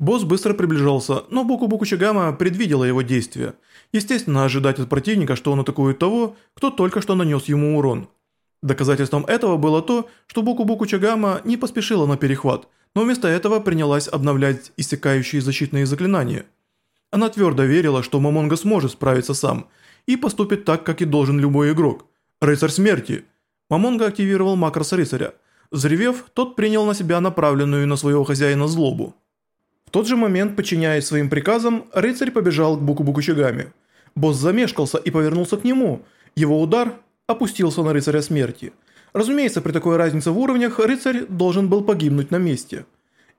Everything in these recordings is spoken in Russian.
Босс быстро приближался, но Боку-Боку Чагама предвидела его действия. Естественно, ожидать от противника, что он атакует того, кто только что нанес ему урон. Доказательством этого было то, что Боку-Боку Чагама не поспешила на перехват, но вместо этого принялась обновлять иссякающие защитные заклинания. Она твердо верила, что Мамонга сможет справиться сам и поступит так, как и должен любой игрок. Рыцарь смерти. Мамонга активировал макрос рыцаря. Взревев, тот принял на себя направленную на своего хозяина злобу. Тот же момент, подчиняясь своим приказам, рыцарь побежал к Буку-Буку Чигами. Босс замешкался и повернулся к нему. Его удар опустился на рыцаря смерти. Разумеется, при такой разнице в уровнях рыцарь должен был погибнуть на месте.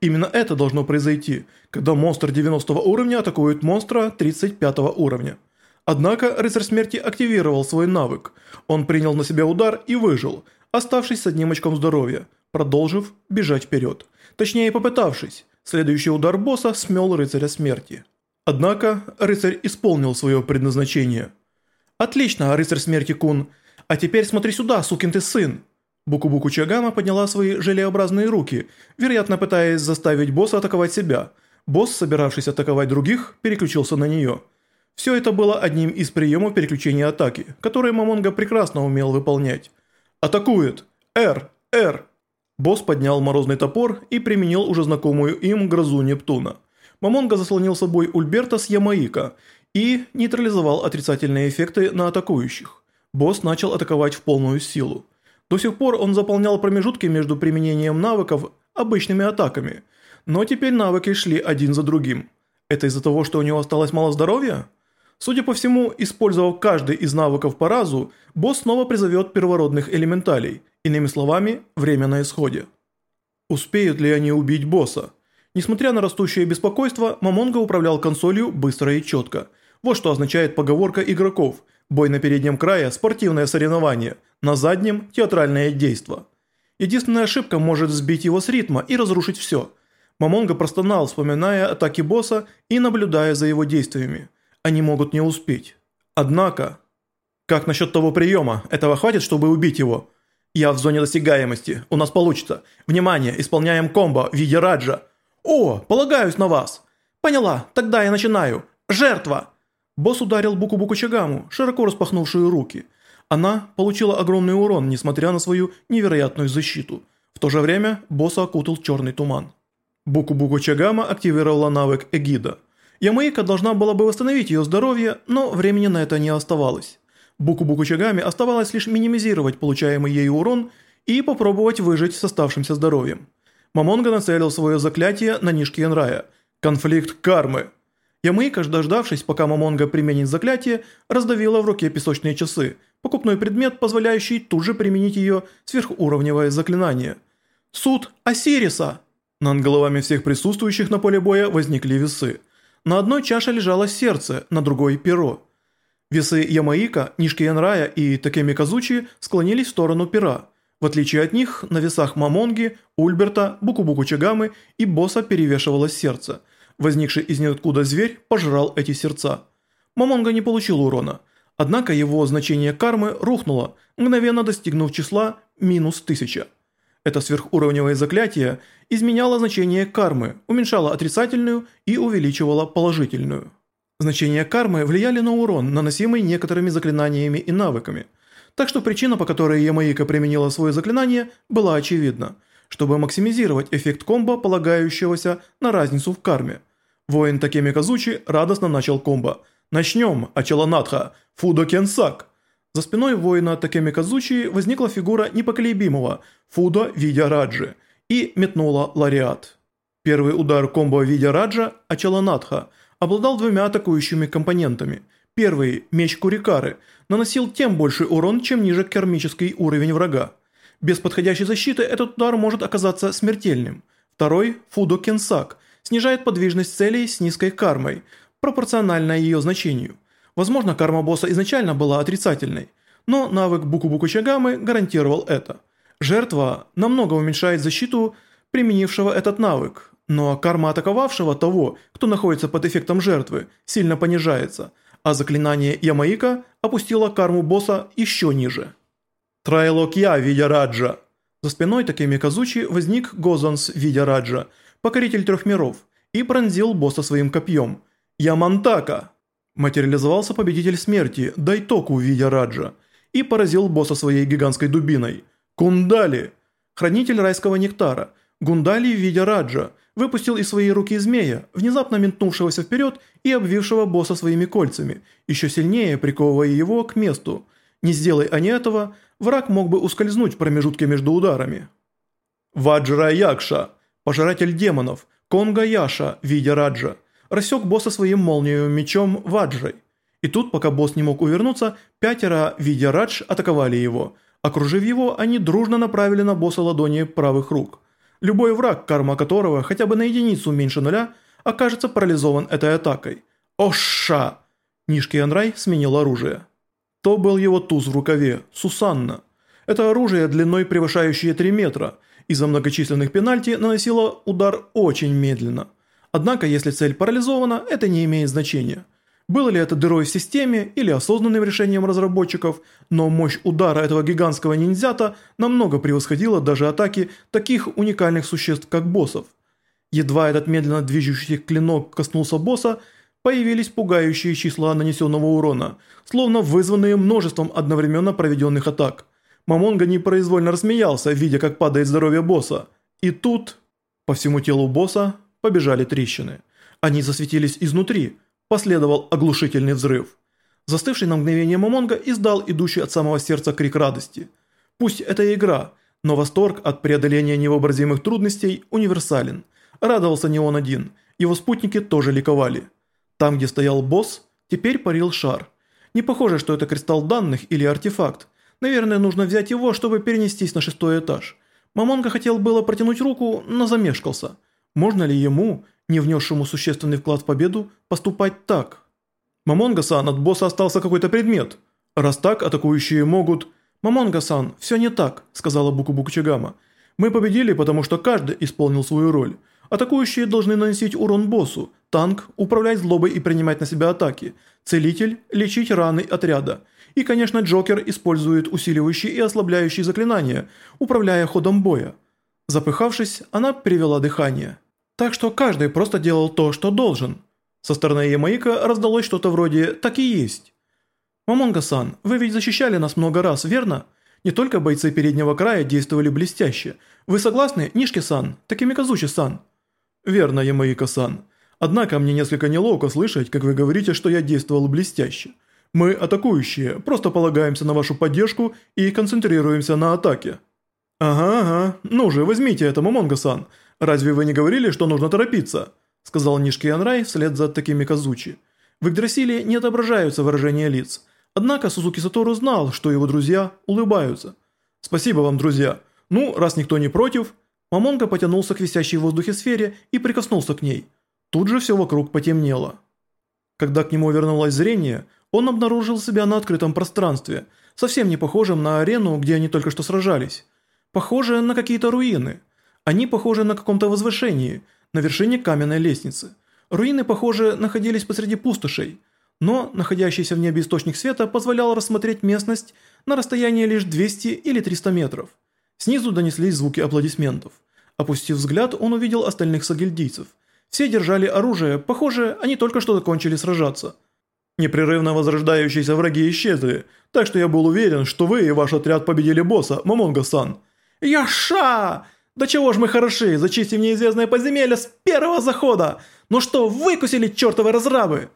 Именно это должно произойти, когда монстр 90 уровня атакует монстра 35 уровня. Однако рыцарь смерти активировал свой навык. Он принял на себя удар и выжил, оставшись с одним очком здоровья, продолжив бежать вперед. Точнее попытавшись. Следующий удар босса смел рыцаря смерти. Однако рыцарь исполнил свое предназначение. «Отлично, рыцарь смерти Кун. А теперь смотри сюда, сукин ты сын!» Буку-Буку Чагама подняла свои желеобразные руки, вероятно пытаясь заставить босса атаковать себя. Босс, собиравшись атаковать других, переключился на нее. Все это было одним из приемов переключения атаки, которые Мамонга прекрасно умел выполнять. «Атакует! Р! Р!» Босс поднял морозный топор и применил уже знакомую им грозу Нептуна. Мамонга заслонил собой Ульберта с Ямаика и нейтрализовал отрицательные эффекты на атакующих. Босс начал атаковать в полную силу. До сих пор он заполнял промежутки между применением навыков обычными атаками, но теперь навыки шли один за другим. Это из-за того, что у него осталось мало здоровья? Судя по всему, использовав каждый из навыков по разу, босс снова призовет первородных элементалей – Иными словами, время на исходе. Успеют ли они убить босса? Несмотря на растущее беспокойство, Мамонга управлял консолью быстро и четко. Вот что означает поговорка игроков. Бой на переднем крае – спортивное соревнование, на заднем – театральное действо. Единственная ошибка может сбить его с ритма и разрушить все. Мамонга простонал, вспоминая атаки босса и наблюдая за его действиями. Они могут не успеть. Однако... Как насчет того приема? Этого хватит, чтобы убить его? «Я в зоне досягаемости. У нас получится. Внимание, исполняем комбо в виде раджа». «О, полагаюсь на вас». «Поняла, тогда я начинаю. Жертва!» Босс ударил Буку-Буку Чагаму, широко распахнувшую руки. Она получила огромный урон, несмотря на свою невероятную защиту. В то же время босса окутал черный туман. Буку-Буку Чагама активировала навык Эгида. Ямаика должна была бы восстановить ее здоровье, но времени на это не оставалось. Буку-Буку Чагами оставалось лишь минимизировать получаемый ею урон и попробовать выжить с оставшимся здоровьем. Мамонга нацелил свое заклятие на Нишки Янрая – конфликт кармы. Ямейка, дождавшись, пока Мамонга применит заклятие, раздавила в руке песочные часы, покупной предмет, позволяющий тут же применить ее сверхуровневое заклинание. «Суд Осириса!» Над головами всех присутствующих на поле боя возникли весы. На одной чаше лежало сердце, на другой – перо. Весы Ямаика, Нишки Янрая и Такеми Казучи склонились в сторону пера. В отличие от них, на весах Мамонги, Ульберта, Букубуку Чагамы и босса перевешивалось сердце. Возникший из ниоткуда зверь пожрал эти сердца. Мамонга не получил урона, однако его значение кармы рухнуло, мгновенно достигнув числа минус 1000. Это сверхуровневое заклятие изменяло значение кармы, уменьшало отрицательную и увеличивало положительную. Значения кармы влияли на урон, наносимый некоторыми заклинаниями и навыками. Так что причина, по которой Ямаика применила свое заклинание, была очевидна. Чтобы максимизировать эффект комбо, полагающегося на разницу в карме. Воин Такеми Казучи радостно начал комбо. «Начнем, Ачаланатха! Фудо Кенсак!» За спиной воина Такеми Казучи возникла фигура непоколебимого Фудо Видя Раджи и метнула лариат. Первый удар комбо Видя Раджа – Ачаланатха – обладал двумя атакующими компонентами. Первый, меч Курикары, наносил тем больший урон, чем ниже кермический уровень врага. Без подходящей защиты этот удар может оказаться смертельным. Второй, Фудо Кенсак, снижает подвижность целей с низкой кармой, пропорционально ее значению. Возможно, карма босса изначально была отрицательной, но навык Буку-Буку Чагамы гарантировал это. Жертва намного уменьшает защиту применившего этот навык, но карма атаковавшего того, кто находится под эффектом жертвы, сильно понижается, а заклинание Ямаика опустило карму босса еще ниже. Трайлок я, видя Раджа. За спиной Такеми Казучи возник Гозанс, видя Раджа, покоритель трех миров. и пронзил босса своим копьем. Ямантака! Материализовался победитель смерти, Дайтоку в виде Раджа, и поразил босса своей гигантской дубиной. Кундали! Хранитель райского нектара, Гундали в виде Раджа, выпустил из своей руки змея, внезапно метнувшегося вперед и обвившего босса своими кольцами, еще сильнее приковывая его к месту. Не сделай они этого, враг мог бы ускользнуть в промежутке между ударами. Ваджра Якша, пожиратель демонов, Конга Яша в виде Раджа, рассек босса своим молниевым мечом Ваджрой. И тут, пока босс не мог увернуться, пятеро в виде Радж атаковали его. Окружив его, они дружно направили на босса ладони правых рук. Любой враг, карма которого хотя бы на единицу меньше нуля, окажется парализован этой атакой. Оша! Нишки Анрай сменил оружие. То был его туз в рукаве, Сусанна. Это оружие длиной превышающее 3 метра – из-за многочисленных пенальти наносила удар очень медленно. Однако, если цель парализована, это не имеет значения. Было ли это дырой в системе или осознанным решением разработчиков, но мощь удара этого гигантского ниндзята намного превосходила даже атаки таких уникальных существ, как боссов. Едва этот медленно движущийся клинок коснулся босса, появились пугающие числа нанесенного урона, словно вызванные множеством одновременно проведенных атак – Мамонга непроизвольно рассмеялся, видя, как падает здоровье босса. И тут по всему телу босса побежали трещины. Они засветились изнутри, последовал оглушительный взрыв. Застывший на мгновение Мамонга издал идущий от самого сердца крик радости. Пусть это игра, но восторг от преодоления невообразимых трудностей универсален. Радовался не он один, его спутники тоже ликовали. Там, где стоял босс, теперь парил шар. Не похоже, что это кристалл данных или артефакт, Наверное, нужно взять его, чтобы перенестись на шестой этаж. Мамонга хотел было протянуть руку, но замешкался. Можно ли ему, не внесшему существенный вклад в победу, поступать так? Мамонга-сан, от босса остался какой-то предмет. Раз так, атакующие могут... Мамонга-сан, все не так, сказала Буку-Буку Чагама. Мы победили, потому что каждый исполнил свою роль. Атакующие должны наносить урон боссу, танк – управлять злобой и принимать на себя атаки, целитель – лечить раны отряда – и, конечно, Джокер использует усиливающие и ослабляющие заклинания, управляя ходом боя. Запыхавшись, она перевела дыхание. Так что каждый просто делал то, что должен. Со стороны Ямаика раздалось что-то вроде «так и есть». «Мамонга-сан, вы ведь защищали нас много раз, верно? Не только бойцы переднего края действовали блестяще. Вы согласны, Нишки-сан, Такимиказучи-сан?» «Верно, Ямаика-сан. Однако мне несколько неловко слышать, как вы говорите, что я действовал блестяще. Мы, атакующие, просто полагаемся на вашу поддержку и концентрируемся на атаке». «Ага, ага, ну же, возьмите это, Мамонга-сан. Разве вы не говорили, что нужно торопиться?» Сказал Нишки Янрай вслед за такими Казучи. В Игдрасиле не отображаются выражения лиц. Однако Сузуки Сатору знал, что его друзья улыбаются. «Спасибо вам, друзья. Ну, раз никто не против...» Мамонга потянулся к висящей в воздухе сфере и прикоснулся к ней. Тут же все вокруг потемнело. Когда к нему вернулось зрение, он обнаружил себя на открытом пространстве, совсем не похожем на арену, где они только что сражались. Похоже на какие-то руины. Они похожи на каком-то возвышении, на вершине каменной лестницы. Руины, похоже, находились посреди пустошей, но находящийся в небе источник света позволял рассмотреть местность на расстоянии лишь 200 или 300 метров. Снизу донеслись звуки аплодисментов. Опустив взгляд, он увидел остальных сагильдийцев. Все держали оружие, похоже, они только что закончили сражаться – Непрерывно возрождающиеся враги исчезли, так что я был уверен, что вы и ваш отряд победили босса, Мамонга-сан. Яша! Да чего ж мы хороши, зачистив неизвестное подземелье с первого захода! Ну что, выкусили чертовы разрабы?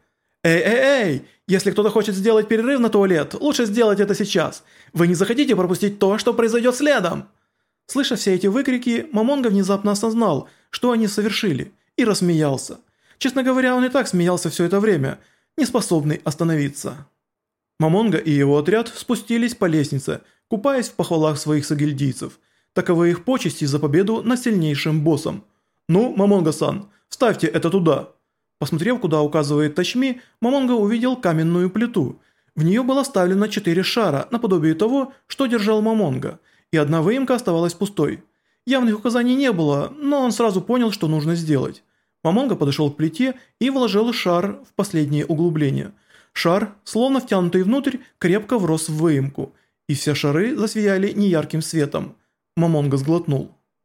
Эй-эй-эй, если кто-то хочет сделать перерыв на туалет, лучше сделать это сейчас. Вы не захотите пропустить то, что произойдет следом. Слыша все эти выкрики, Мамонга внезапно осознал, что они совершили, и рассмеялся. Честно говоря, он и так смеялся все это время – не способный остановиться. Мамонга и его отряд спустились по лестнице, купаясь в похвалах своих сагильдийцев. Таковы их почести за победу над сильнейшим боссом. «Ну, Мамонга-сан, ставьте это туда». Посмотрев, куда указывает Тачми, Мамонга увидел каменную плиту. В нее было вставлено четыре шара, наподобие того, что держал Мамонга, и одна выемка оставалась пустой. Явных указаний не было, но он сразу понял, что нужно сделать. Мамонга подошел к плите и вложил шар в последнее углубление. Шар, словно втянутый внутрь, крепко врос в выемку, и все шары засвияли неярким светом. Мамонга сглотнул.